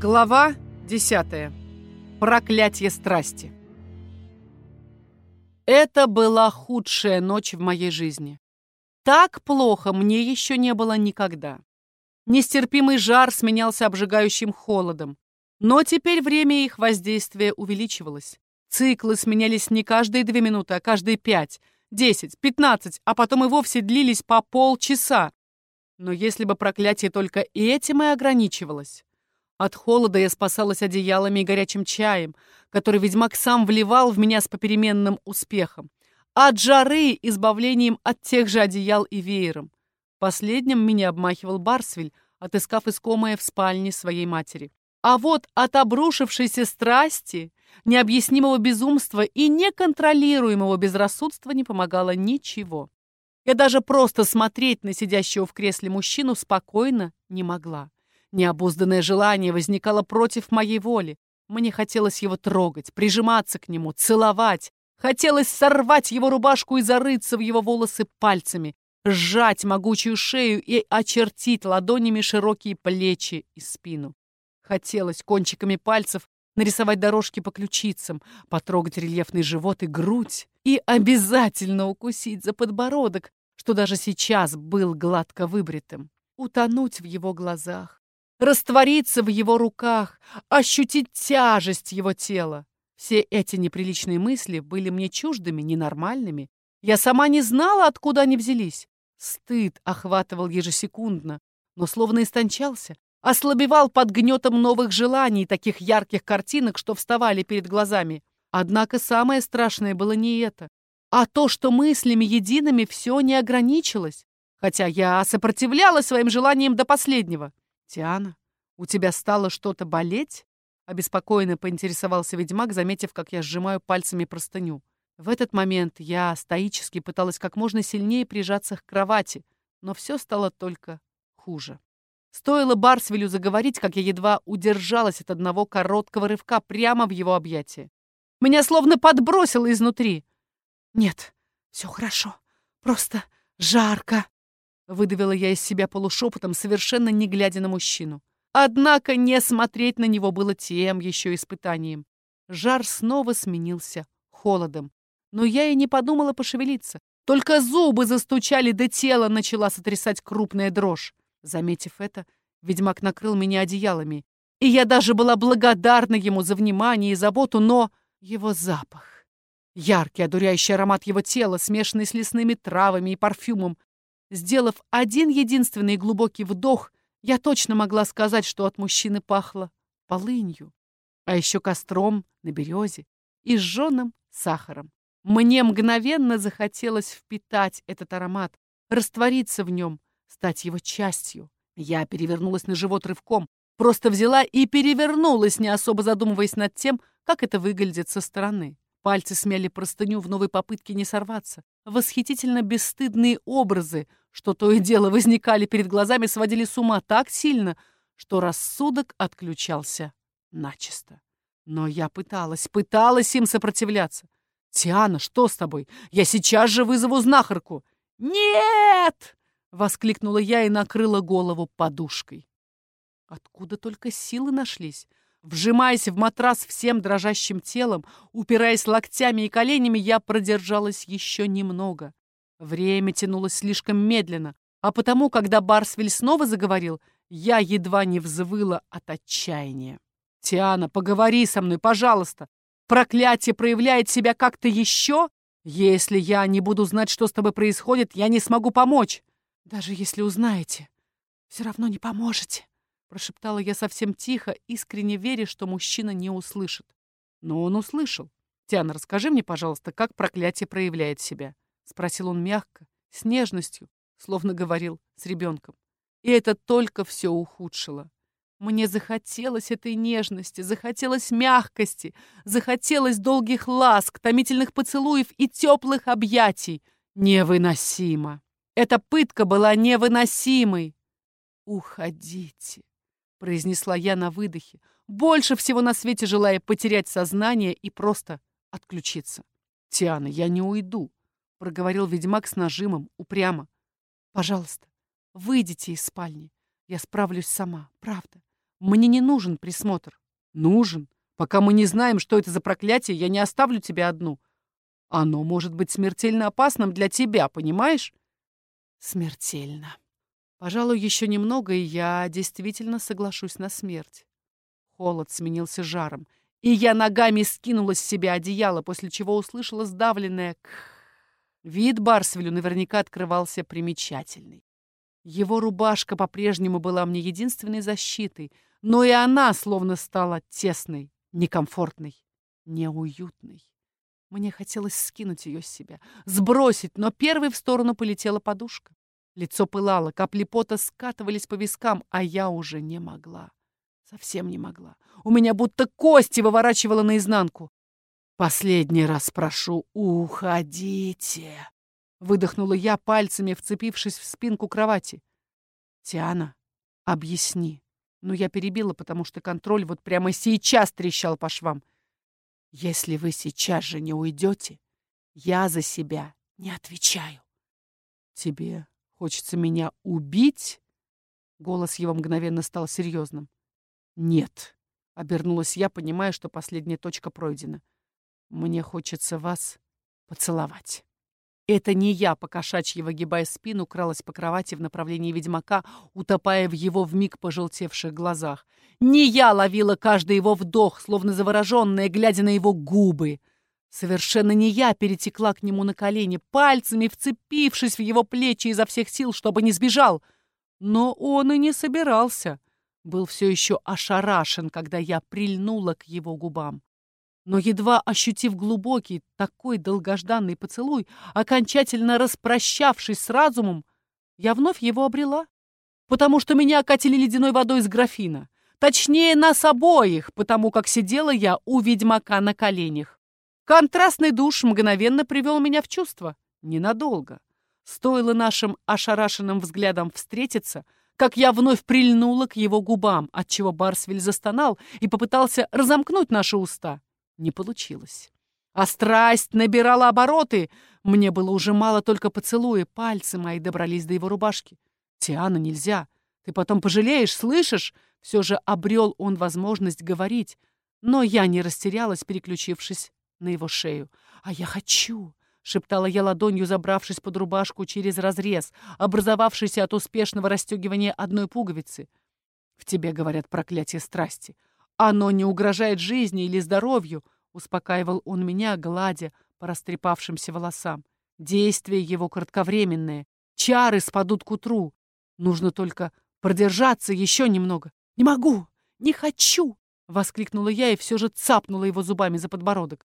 Глава 10. Проклятие страсти. Это была худшая ночь в моей жизни. Так плохо мне еще не было никогда. Нестерпимый жар сменялся обжигающим холодом. Но теперь время их воздействия увеличивалось. Циклы сменялись не каждые две минуты, а каждые пять, десять, пятнадцать, а потом и вовсе длились по полчаса. Но если бы проклятие только этим и ограничивалось, от холода я спасалась одеялами и горячим чаем, который ведьмак сам вливал в меня с попеременным успехом. От жары избавлением от тех же одеял и веером. Последним меня обмахивал Барсвель, отыскав искомое в спальне своей матери. А вот от обрушившейся страсти, необъяснимого безумства и неконтролируемого безрассудства не помогало ничего. Я даже просто смотреть на сидящего в кресле мужчину спокойно не могла. Необузданное желание возникало против моей воли. Мне хотелось его трогать, прижиматься к нему, целовать. Хотелось сорвать его рубашку и зарыться в его волосы пальцами, сжать могучую шею и очертить ладонями широкие плечи и спину. Хотелось кончиками пальцев нарисовать дорожки по ключицам, потрогать рельефный живот и грудь и обязательно укусить за подбородок, что даже сейчас был гладко выбритым, утонуть в его глазах, раствориться в его руках, ощутить тяжесть его тела. Все эти неприличные мысли были мне чуждыми, ненормальными. Я сама не знала, откуда они взялись. Стыд охватывал ежесекундно, но словно истончался, ослабевал под гнетом новых желаний, таких ярких картинок, что вставали перед глазами. Однако самое страшное было не это, а то, что мыслями едиными все не ограничилось, хотя я сопротивлялась своим желаниям до последнего. «Тиана, у тебя стало что-то болеть?» Обеспокоенно поинтересовался ведьмак, заметив, как я сжимаю пальцами простыню. В этот момент я стоически пыталась как можно сильнее прижаться к кровати, но все стало только хуже. Стоило Барсвелю заговорить, как я едва удержалась от одного короткого рывка прямо в его объятия. Меня словно подбросило изнутри. «Нет, все хорошо, просто жарко», Выдавила я из себя полушепотом, совершенно не глядя на мужчину. Однако не смотреть на него было тем еще испытанием. Жар снова сменился холодом. Но я и не подумала пошевелиться. Только зубы застучали, да тело начала сотрясать крупная дрожь. Заметив это, ведьмак накрыл меня одеялами. И я даже была благодарна ему за внимание и заботу, но его запах... Яркий, одуряющий аромат его тела, смешанный с лесными травами и парфюмом, Сделав один единственный глубокий вдох, я точно могла сказать, что от мужчины пахло полынью, а еще костром на березе и сжженным сахаром. Мне мгновенно захотелось впитать этот аромат, раствориться в нем, стать его частью. Я перевернулась на живот рывком, просто взяла и перевернулась, не особо задумываясь над тем, как это выглядит со стороны. Пальцы смяли простыню в новой попытке не сорваться. Восхитительно бесстыдные образы, что то и дело возникали перед глазами, сводили с ума так сильно, что рассудок отключался начисто. Но я пыталась, пыталась им сопротивляться. «Тиана, что с тобой? Я сейчас же вызову знахарку!» «Нет!» — воскликнула я и накрыла голову подушкой. Откуда только силы нашлись? Вжимаясь в матрас всем дрожащим телом, упираясь локтями и коленями, я продержалась еще немного. Время тянулось слишком медленно, а потому, когда Барсвель снова заговорил, я едва не взвыла от отчаяния. «Тиана, поговори со мной, пожалуйста. Проклятие проявляет себя как-то еще? Если я не буду знать, что с тобой происходит, я не смогу помочь. Даже если узнаете, все равно не поможете». Прошептала я совсем тихо, искренне веря, что мужчина не услышит. Но он услышал. «Тиана, расскажи мне, пожалуйста, как проклятие проявляет себя?» Спросил он мягко, с нежностью, словно говорил с ребенком. И это только все ухудшило. Мне захотелось этой нежности, захотелось мягкости, захотелось долгих ласк, томительных поцелуев и теплых объятий. Невыносимо. Эта пытка была невыносимой. «Уходите», — произнесла я на выдохе, больше всего на свете желая потерять сознание и просто отключиться. «Тиана, я не уйду», — проговорил ведьмак с нажимом, упрямо. «Пожалуйста, выйдите из спальни. Я справлюсь сама, правда. Мне не нужен присмотр. Нужен. Пока мы не знаем, что это за проклятие, я не оставлю тебя одну. Оно может быть смертельно опасным для тебя, понимаешь? Смертельно. Пожалуй, еще немного, и я действительно соглашусь на смерть. Холод сменился жаром, и я ногами скинула с себя одеяло, после чего услышала сдавленное «кх». Вид Барсвелю наверняка открывался примечательный. Его рубашка по-прежнему была мне единственной защитой, но и она словно стала тесной, некомфортной, неуютной. Мне хотелось скинуть ее с себя, сбросить, но первой в сторону полетела подушка. Лицо пылало, капли пота скатывались по вискам, а я уже не могла. Совсем не могла. У меня будто кости выворачивало наизнанку. «Последний раз прошу, уходите!» Выдохнула я, пальцами вцепившись в спинку кровати. «Тиана, объясни». Но я перебила, потому что контроль вот прямо сейчас трещал по швам. Если вы сейчас же не уйдете, я за себя не отвечаю. Тебе хочется меня убить? Голос его мгновенно стал серьезным. Нет, обернулась я, понимая, что последняя точка пройдена. Мне хочется вас поцеловать. Это не я, покошачьи выгибая спину, кралась по кровати в направлении ведьмака, утопая в его вмиг пожелтевших глазах. Не я ловила каждый его вдох, словно завороженная, глядя на его губы. Совершенно не я перетекла к нему на колени, пальцами вцепившись в его плечи изо всех сил, чтобы не сбежал. Но он и не собирался. Был все еще ошарашен, когда я прильнула к его губам но едва ощутив глубокий, такой долгожданный поцелуй, окончательно распрощавшись с разумом, я вновь его обрела, потому что меня окатили ледяной водой из графина. Точнее, нас обоих, потому как сидела я у ведьмака на коленях. Контрастный душ мгновенно привел меня в чувство. Ненадолго. Стоило нашим ошарашенным взглядом встретиться, как я вновь прильнула к его губам, отчего Барсвель застонал и попытался разомкнуть наши уста. Не получилось. А страсть набирала обороты. Мне было уже мало только поцелуя. Пальцы мои добрались до его рубашки. «Тиана, нельзя. Ты потом пожалеешь, слышишь?» Все же обрел он возможность говорить. Но я не растерялась, переключившись на его шею. «А я хочу!» — шептала я ладонью, забравшись под рубашку через разрез, образовавшийся от успешного расстегивания одной пуговицы. «В тебе, говорят, проклятие страсти. «Оно не угрожает жизни или здоровью», — успокаивал он меня, гладя по растрепавшимся волосам. «Действие его кратковременное. Чары спадут к утру. Нужно только продержаться еще немного». «Не могу! Не хочу!» — воскликнула я и все же цапнула его зубами за подбородок.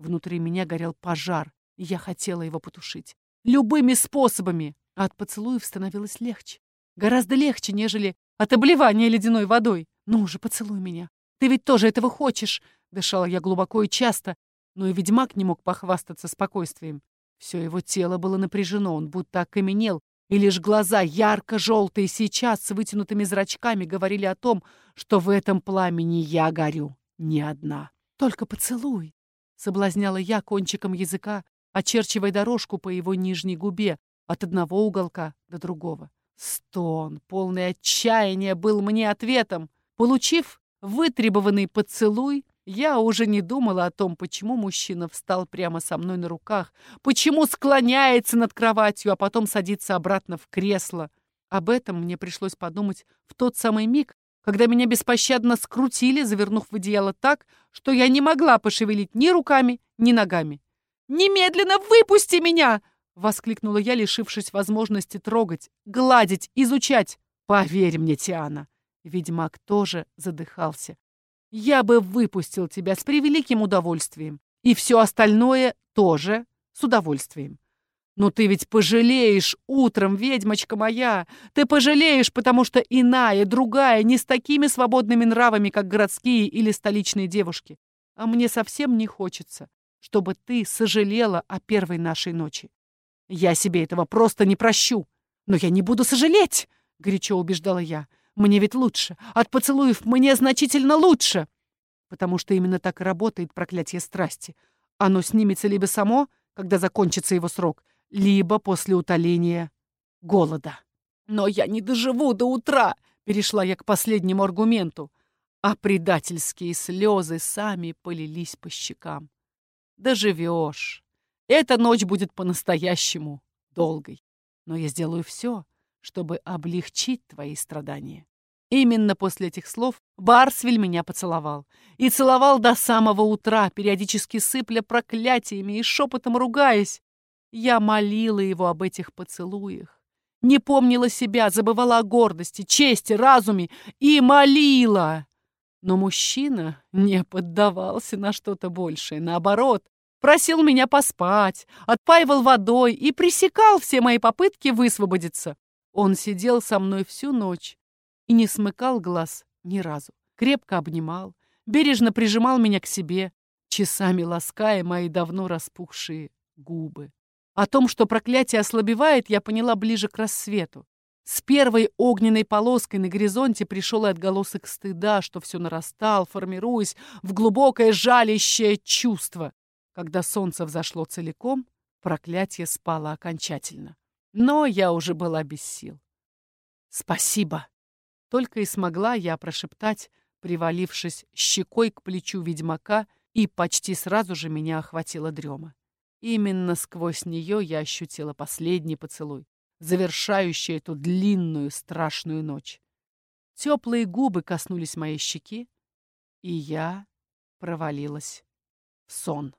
Внутри меня горел пожар, и я хотела его потушить. Любыми способами. А от поцелуев становилось легче. Гораздо легче, нежели от обливания ледяной водой. Ну уже поцелуй меня. Ты ведь тоже этого хочешь!» Дышала я глубоко и часто, но и ведьмак не мог похвастаться спокойствием. Все его тело было напряжено, он будто окаменел, и лишь глаза, ярко-желтые сейчас, с вытянутыми зрачками, говорили о том, что в этом пламени я горю не одна. «Только поцелуй!» — соблазняла я кончиком языка, очерчивая дорожку по его нижней губе от одного уголка до другого. Стон, полный отчаяния, был мне ответом. Получив вытребованный поцелуй, я уже не думала о том, почему мужчина встал прямо со мной на руках, почему склоняется над кроватью, а потом садится обратно в кресло. Об этом мне пришлось подумать в тот самый миг, когда меня беспощадно скрутили, завернув в одеяло так, что я не могла пошевелить ни руками, ни ногами. «Немедленно выпусти меня!» — воскликнула я, лишившись возможности трогать, гладить, изучать. «Поверь мне, Тиана, Ведьмак тоже задыхался. «Я бы выпустил тебя с превеликим удовольствием. И все остальное тоже с удовольствием. Но ты ведь пожалеешь утром, ведьмочка моя. Ты пожалеешь, потому что иная, другая, не с такими свободными нравами, как городские или столичные девушки. А мне совсем не хочется, чтобы ты сожалела о первой нашей ночи. Я себе этого просто не прощу. Но я не буду сожалеть, горячо убеждала я. Мне ведь лучше. От поцелуев мне значительно лучше. Потому что именно так и работает проклятие страсти. Оно снимется либо само, когда закончится его срок, либо после утоления голода. «Но я не доживу до утра!» перешла я к последнему аргументу, а предательские слезы сами полились по щекам. Доживешь. Эта ночь будет по-настоящему долгой. Но я сделаю все, чтобы облегчить твои страдания. Именно после этих слов Барсвель меня поцеловал. И целовал до самого утра, периодически сыпля проклятиями и шепотом ругаясь. Я молила его об этих поцелуях. Не помнила себя, забывала о гордости, чести, разуме и молила. Но мужчина не поддавался на что-то большее. Наоборот, просил меня поспать, отпаивал водой и пресекал все мои попытки высвободиться. Он сидел со мной всю ночь и не смыкал глаз ни разу. Крепко обнимал, бережно прижимал меня к себе, часами лаская мои давно распухшие губы. О том, что проклятие ослабевает, я поняла ближе к рассвету. С первой огненной полоской на горизонте пришел и отголосок стыда, что все нарастал, формируясь в глубокое жалящее чувство. Когда солнце взошло целиком, проклятие спало окончательно. Но я уже была без сил. «Спасибо!» Только и смогла я прошептать, привалившись щекой к плечу ведьмака, и почти сразу же меня охватила дрема. Именно сквозь нее я ощутила последний поцелуй, завершающий эту длинную страшную ночь. Теплые губы коснулись моей щеки, и я провалилась в сон.